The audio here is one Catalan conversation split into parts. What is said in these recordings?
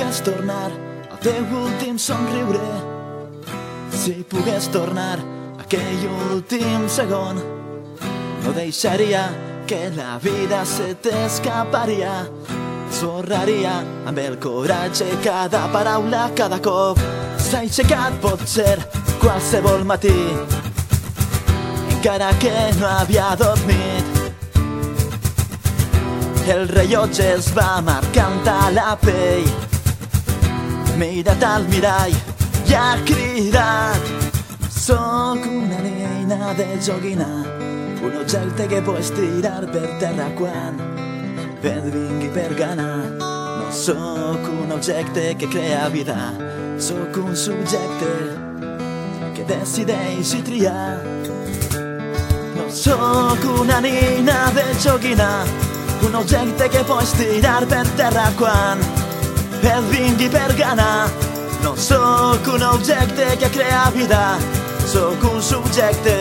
pogués tornar al teu últim somriure, si pogués tornar aquell últim segon, no deixaria que la vida se t'escaparia. Sorraria amb el coratge cada paraula, cada cop. S'ha aixecat potser qualsevol matí, encara que no havia dormit. El rellotge es va marcant a la pell. Mira't al mirall i ha cridat. Soc una nena de joguina, un objecte que pots tirar per terra quan et vingui per gana. No sóc un objecte que crea vida, sóc un subjecte que decideix i triar. No sóc una nina de joguina, un objecte que pots tirar per terra quan et vingui per gana. No sóc un objecte que crea vida, sóc un subjecte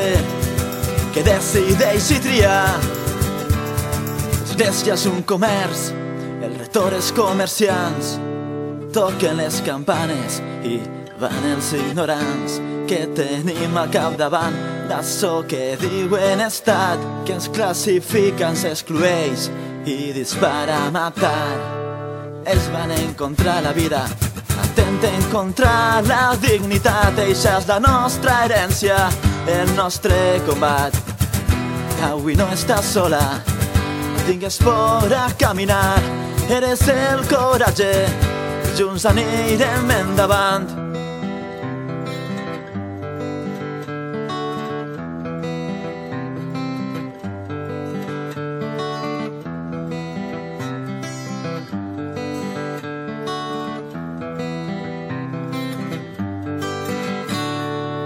que decideix i triar. L'església és un comerç, el retor és comerciants, toquen les campanes i van els ignorants que tenim al capdavant l'açò que diuen estat que ens classifica, ens i dispara a matar. Ells van encontrar la vida, atenten contra la dignitat, eixa és la nostra herència, el nostre combat. Avui no estàs sola, no tingues por a caminar, eres el coratge, junts anirem endavant.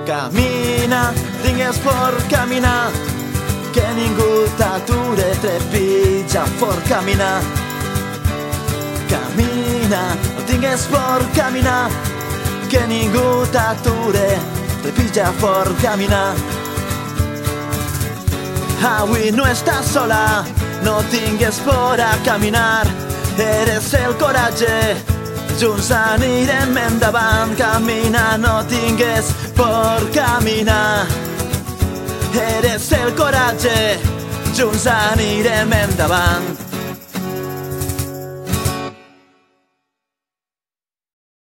Camina, tingues por caminar, que ningú t'ature, trepitja fort caminar. Camina, no tingues por caminar, que ningú t'ature, trepitja fort caminar. Avui no estàs sola, no tingues por a caminar, eres el coratge, junts anirem endavant, camina, no tingues por caminar. Eres el coratge, junts anirem endavant.